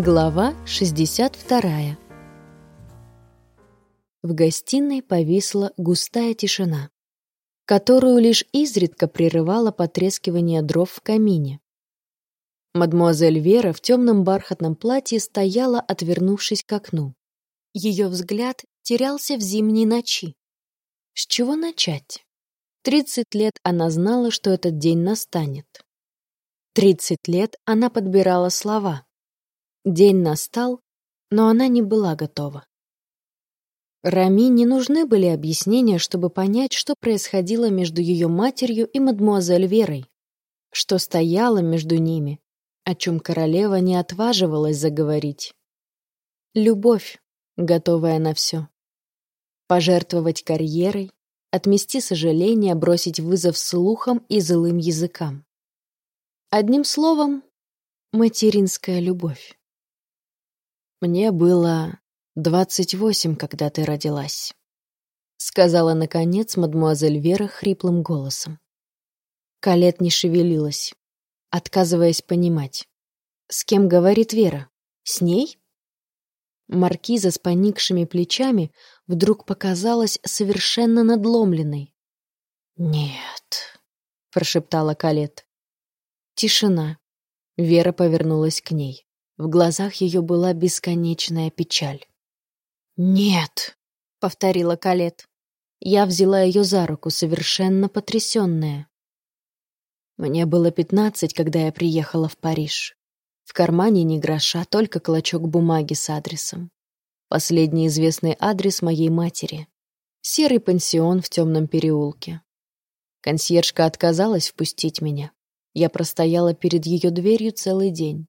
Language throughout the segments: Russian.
Глава 62 В гостиной повисла густая тишина, которую лишь изредка прерывало потрескивание дров в камине. Мадмуазель Вера в темном бархатном платье стояла, отвернувшись к окну. Ее взгляд терялся в зимней ночи. С чего начать? Тридцать лет она знала, что этот день настанет. Тридцать лет она подбирала слова. День настал, но она не была готова. Рами не нужны были объяснения, чтобы понять, что происходило между ее матерью и мадмуазель Верой, что стояло между ними, о чем королева не отваживалась заговорить. Любовь, готовая на все. Пожертвовать карьерой, отмести сожаление, бросить вызов слухам и злым языкам. Одним словом, материнская любовь. Мне было двадцать восемь, когда ты родилась, сказала, наконец, мадмуазель Вера хриплым голосом. Калет не шевелилась, отказываясь понимать. С кем говорит Вера? С ней? Маркиза с поникшими плечами вдруг показалась совершенно надломленной. «Нет», — прошептала Калет. Тишина. Вера повернулась к ней. В глазах ее была бесконечная печаль. «Нет», — повторила Калет. Я взяла ее за руку, совершенно потрясенная. Мне было пятнадцать, когда я приехала в Париж. В кармане ни гроша, только клочок бумаги с адресом. Последний известный адрес моей матери. Серый пансион в темном переулке. Консьержка отказалась впустить меня. Я простояла перед ее дверью целый день.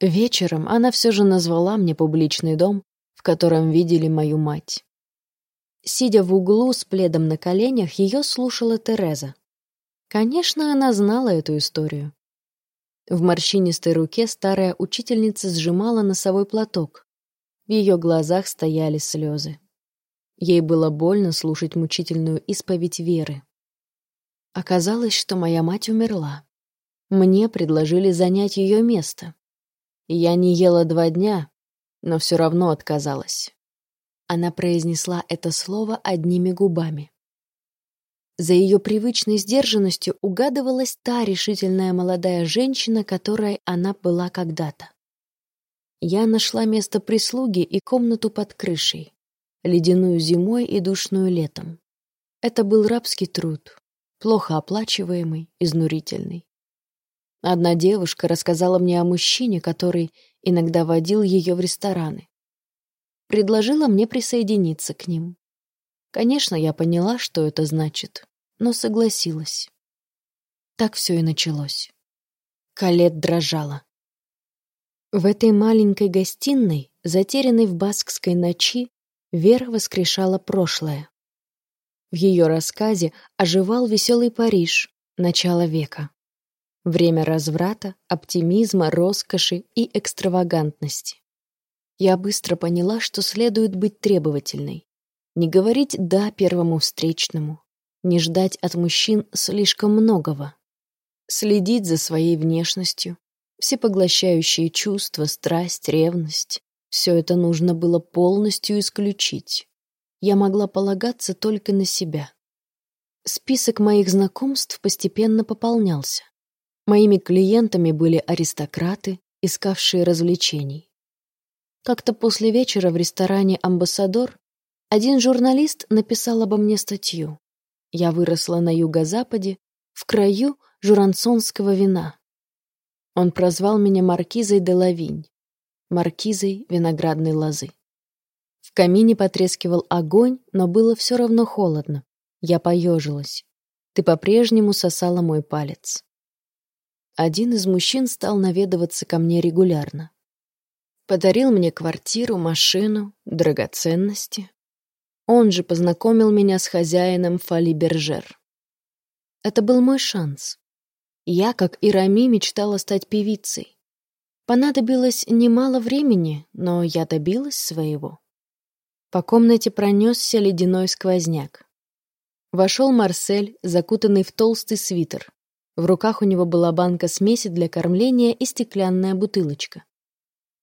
Вечером она все же назвала мне публичный дом, в котором видели мою мать. Сидя в углу с пледом на коленях, ее слушала Тереза. Конечно, она знала эту историю. В морщинистой руке старая учительница сжимала носовой платок. В ее глазах стояли слезы. Ей было больно слушать мучительную исповедь Веры. Оказалось, что моя мать умерла. Мне предложили занять ее место. Я не ела два дня, но все равно отказалась. Она произнесла это слово одними губами. За ее привычной сдержанностью угадывалась та решительная молодая женщина, которой она была когда-то. Я нашла место прислуги и комнату под крышей, ледяную зимой и душную летом. Это был рабский труд, плохо оплачиваемый, изнурительный. Одна девушка рассказала мне о мужчине, который иногда водил ее в рестораны. Предложила мне присоединиться к ним. Конечно, я поняла, что это значит, но согласилась. Так все и началось. Калет дрожала. В этой маленькой гостиной, затерянной в баскской ночи, Вера воскрешала прошлое. В ее рассказе оживал веселый Париж, начало века. Время разврата, оптимизма, роскоши и экстравагантности. Я быстро поняла, что следует быть требовательной. Не говорить «да» первому встречному. Не ждать от мужчин слишком многого. Следить за своей внешностью. Всепоглощающие чувства, страсть, ревность. Все это нужно было полностью исключить. Я могла полагаться только на себя. Список моих знакомств постепенно пополнялся. Моими клиентами были аристократы, искавшие развлечений. Как-то после вечера в ресторане «Амбассадор» один журналист написал обо мне статью. Я выросла на юго-западе, в краю журансонского вина. Он прозвал меня маркизой де Лавинь, маркизой виноградной лозы. В камине потрескивал огонь, но было все равно холодно. Я поежилась. Ты по-прежнему сосала мой палец. Один из мужчин стал наведываться ко мне регулярно. Подарил мне квартиру, машину, драгоценности. Он же познакомил меня с хозяином Фали Бержер. Это был мой шанс. Я, как и Рами, мечтала стать певицей. Понадобилось немало времени, но я добилась своего. По комнате пронесся ледяной сквозняк. Вошел Марсель, закутанный в толстый свитер. В руках у него была банка смеси для кормления и стеклянная бутылочка.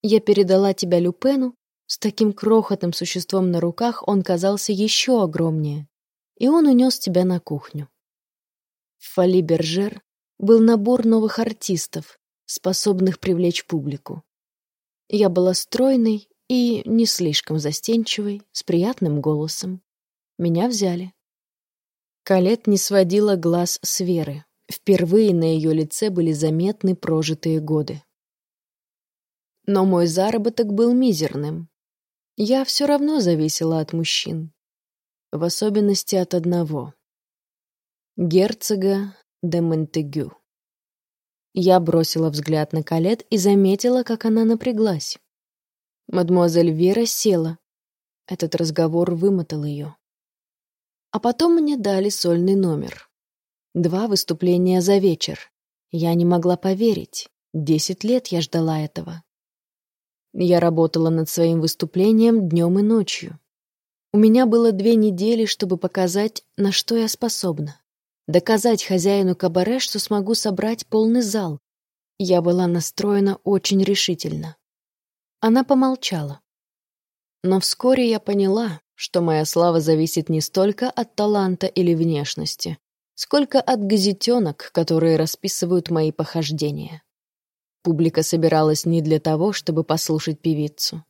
Я передала тебя Люпену, с таким крохотным существом на руках он казался еще огромнее, и он унес тебя на кухню. В Фали Бержер был набор новых артистов, способных привлечь публику. Я была стройной и не слишком застенчивой, с приятным голосом. Меня взяли. Калет не сводила глаз с Веры. Впервые на ее лице были заметны прожитые годы. Но мой заработок был мизерным. Я все равно зависела от мужчин. В особенности от одного. Герцога де Монтегю. Я бросила взгляд на Калет и заметила, как она напряглась. Мадемуазель Вера села. Этот разговор вымотал ее. А потом мне дали сольный номер. Два выступления за вечер. Я не могла поверить. Десять лет я ждала этого. Я работала над своим выступлением днем и ночью. У меня было две недели, чтобы показать, на что я способна. Доказать хозяину кабаре, что смогу собрать полный зал. Я была настроена очень решительно. Она помолчала. Но вскоре я поняла, что моя слава зависит не столько от таланта или внешности, сколько от газетенок, которые расписывают мои похождения. Публика собиралась не для того, чтобы послушать певицу.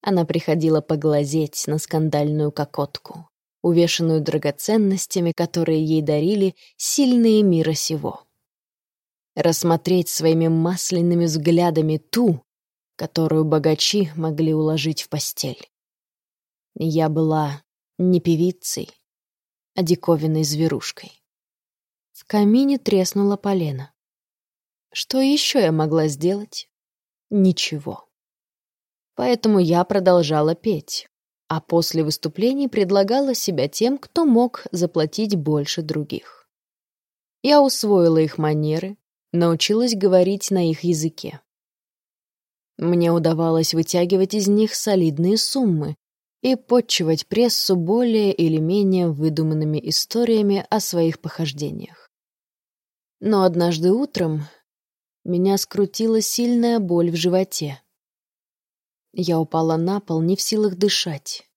Она приходила поглазеть на скандальную кокотку, увешанную драгоценностями, которые ей дарили сильные мира сего. Рассмотреть своими масляными взглядами ту, которую богачи могли уложить в постель. Я была не певицей, а диковинной зверушкой. В камине треснула полена. Что еще я могла сделать? Ничего. Поэтому я продолжала петь, а после выступлений предлагала себя тем, кто мог заплатить больше других. Я усвоила их манеры, научилась говорить на их языке. Мне удавалось вытягивать из них солидные суммы и подчивать прессу более или менее выдуманными историями о своих похождениях. Но однажды утром меня скрутила сильная боль в животе. Я упала на пол, не в силах дышать.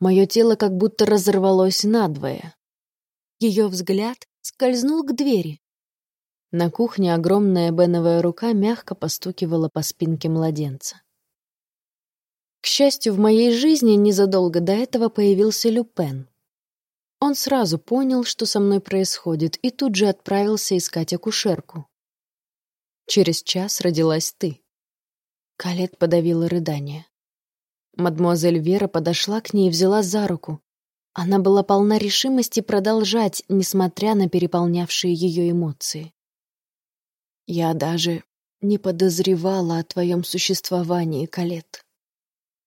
Мое тело как будто разорвалось надвое. Ее взгляд скользнул к двери. На кухне огромная беновая рука мягко постукивала по спинке младенца. К счастью, в моей жизни незадолго до этого появился Люпен. Он сразу понял, что со мной происходит, и тут же отправился искать акушерку. Через час родилась ты. Калет подавила рыдание. Мадмуазель Вера подошла к ней и взяла за руку. Она была полна решимости продолжать, несмотря на переполнявшие ее эмоции. «Я даже не подозревала о твоем существовании, Калет.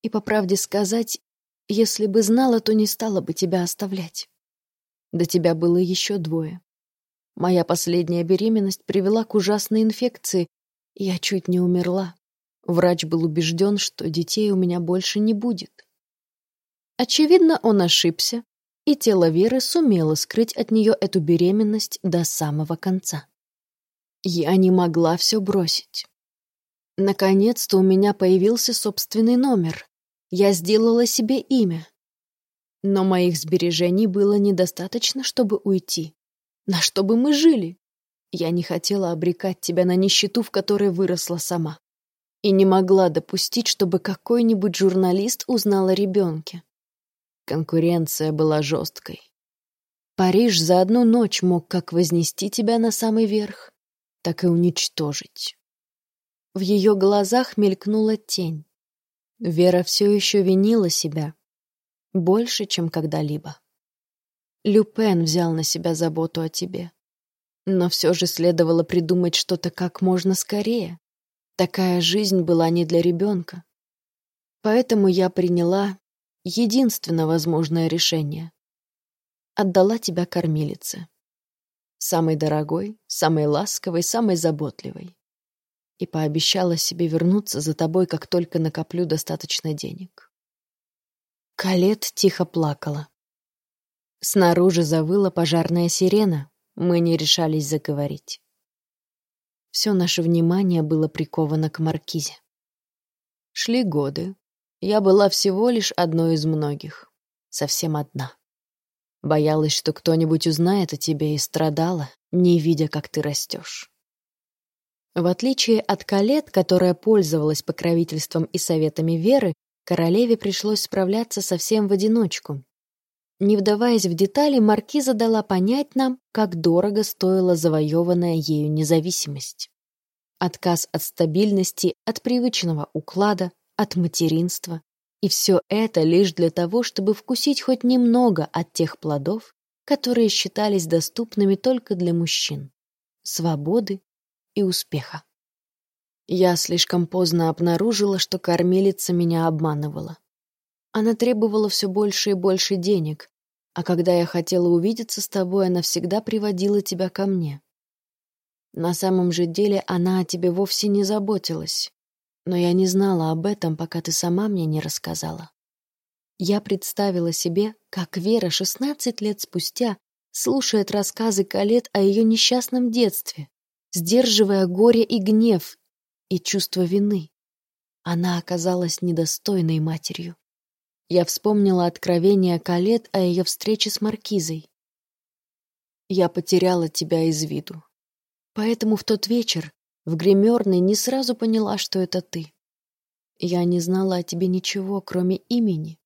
И, по правде сказать, если бы знала, то не стала бы тебя оставлять. До тебя было еще двое. Моя последняя беременность привела к ужасной инфекции, я чуть не умерла. Врач был убежден, что детей у меня больше не будет. Очевидно, он ошибся, и тело Веры сумело скрыть от нее эту беременность до самого конца. Я не могла все бросить. Наконец-то у меня появился собственный номер. Я сделала себе имя. Но моих сбережений было недостаточно, чтобы уйти. На что бы мы жили? Я не хотела обрекать тебя на нищету, в которой выросла сама. И не могла допустить, чтобы какой-нибудь журналист узнал о ребенке. Конкуренция была жесткой. Париж за одну ночь мог как вознести тебя на самый верх, так и уничтожить. В ее глазах мелькнула тень. Вера все еще винила себя. Больше, чем когда-либо. Люпен взял на себя заботу о тебе. Но все же следовало придумать что-то как можно скорее. Такая жизнь была не для ребенка. Поэтому я приняла единственно возможное решение. Отдала тебя кормилице. Самой дорогой, самой ласковой, самой заботливой. И пообещала себе вернуться за тобой, как только накоплю достаточно денег. Калет тихо плакала. Снаружи завыла пожарная сирена. Мы не решались заговорить. Все наше внимание было приковано к маркизе. Шли годы. Я была всего лишь одной из многих. Совсем одна. Боялась, что кто-нибудь узнает о тебе и страдала, не видя, как ты растешь. В отличие от Калет, которая пользовалась покровительством и советами Веры, королеве пришлось справляться совсем в одиночку. Не вдаваясь в детали, Маркиза дала понять нам, как дорого стоила завоеванная ею независимость. Отказ от стабильности, от привычного уклада, от материнства. И все это лишь для того, чтобы вкусить хоть немного от тех плодов, которые считались доступными только для мужчин. Свободы и успеха. Я слишком поздно обнаружила, что кормилица меня обманывала. Она требовала все больше и больше денег, а когда я хотела увидеться с тобой, она всегда приводила тебя ко мне. На самом же деле она о тебе вовсе не заботилась, но я не знала об этом, пока ты сама мне не рассказала. Я представила себе, как Вера 16 лет спустя слушает рассказы Калет о ее несчастном детстве, сдерживая горе и гнев, и чувство вины. Она оказалась недостойной матерью. Я вспомнила откровение Калет о ее встрече с Маркизой. Я потеряла тебя из виду. Поэтому в тот вечер в гримерной не сразу поняла, что это ты. Я не знала о тебе ничего, кроме имени,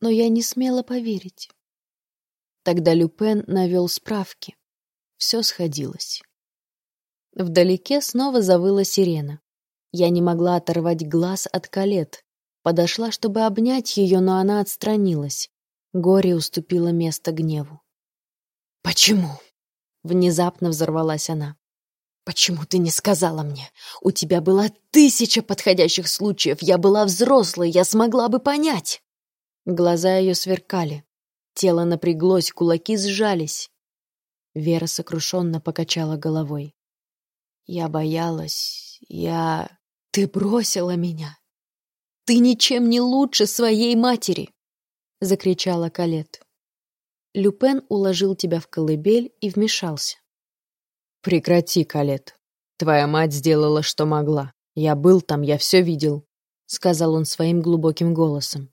но я не смела поверить. Тогда Люпен навел справки. Все сходилось. Вдалеке снова завыла сирена. Я не могла оторвать глаз от колет. Подошла, чтобы обнять ее, но она отстранилась. Горе уступило место гневу. «Почему?» — внезапно взорвалась она. «Почему ты не сказала мне? У тебя была тысяча подходящих случаев. Я была взрослой, я смогла бы понять!» Глаза ее сверкали. Тело напряглось, кулаки сжались. Вера сокрушенно покачала головой. Я боялась, я... Ты бросила меня. Ты ничем не лучше своей матери, закричала Калет. Люпен уложил тебя в колыбель и вмешался. Прекрати, Калет. Твоя мать сделала, что могла. Я был там, я все видел, сказал он своим глубоким голосом.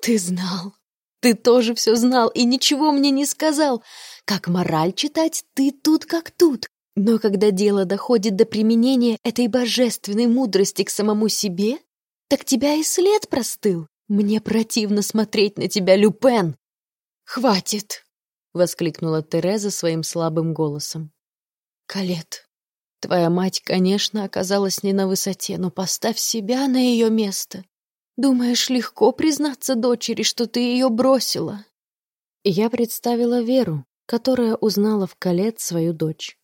Ты знал. Ты тоже все знал и ничего мне не сказал. Как мораль читать, ты тут как тут. Но когда дело доходит до применения этой божественной мудрости к самому себе, так тебя и след простыл. Мне противно смотреть на тебя, Люпен. Хватит, воскликнула Тереза своим слабым голосом. Калет, твоя мать, конечно, оказалась не на высоте, но поставь себя на ее место. Думаешь, легко признаться дочери, что ты ее бросила? Я представила Веру, которая узнала в Калет свою дочь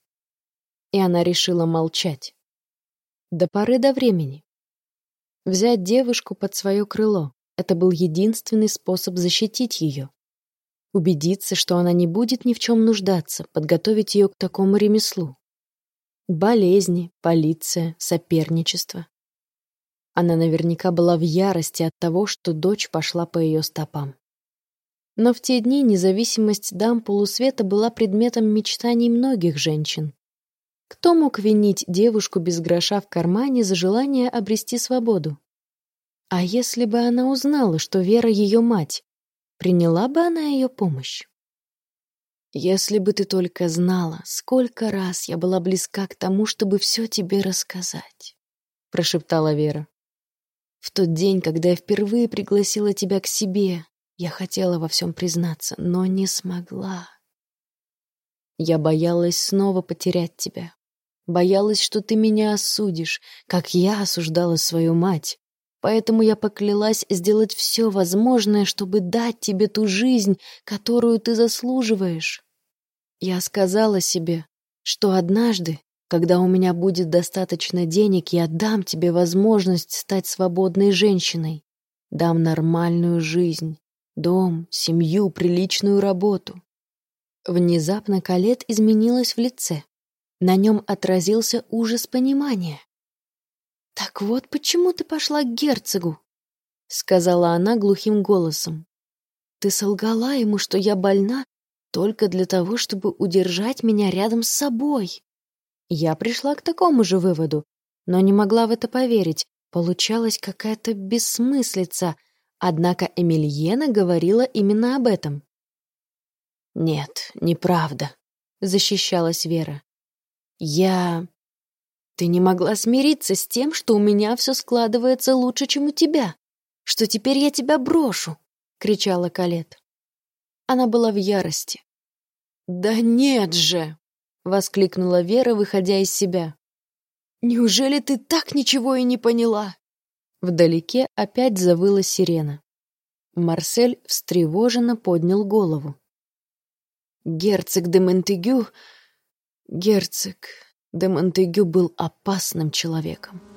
и она решила молчать. До поры до времени. Взять девушку под свое крыло — это был единственный способ защитить ее. Убедиться, что она не будет ни в чем нуждаться, подготовить ее к такому ремеслу. Болезни, полиция, соперничество. Она наверняка была в ярости от того, что дочь пошла по ее стопам. Но в те дни независимость дам полусвета была предметом мечтаний многих женщин. Кто мог винить девушку без гроша в кармане за желание обрести свободу? А если бы она узнала, что Вера ее мать, приняла бы она ее помощь? Если бы ты только знала, сколько раз я была близка к тому, чтобы все тебе рассказать, прошептала Вера. В тот день, когда я впервые пригласила тебя к себе, я хотела во всем признаться, но не смогла. Я боялась снова потерять тебя. Боялась, что ты меня осудишь, как я осуждала свою мать. Поэтому я поклялась сделать все возможное, чтобы дать тебе ту жизнь, которую ты заслуживаешь. Я сказала себе, что однажды, когда у меня будет достаточно денег, я дам тебе возможность стать свободной женщиной. Дам нормальную жизнь, дом, семью, приличную работу. Внезапно Калет изменилась в лице. На нем отразился ужас понимания. «Так вот почему ты пошла к герцогу», — сказала она глухим голосом. «Ты солгала ему, что я больна только для того, чтобы удержать меня рядом с собой». Я пришла к такому же выводу, но не могла в это поверить, Получалась какая-то бессмыслица, однако Эмильена говорила именно об этом. «Нет, неправда», — защищалась Вера. «Я...» «Ты не могла смириться с тем, что у меня все складывается лучше, чем у тебя, что теперь я тебя брошу», — кричала Калет. Она была в ярости. «Да нет же!» — воскликнула Вера, выходя из себя. «Неужели ты так ничего и не поняла?» Вдалеке опять завыла сирена. Марсель встревоженно поднял голову. Герцог де Монтегю... Герцог де Монтегю был опасным человеком.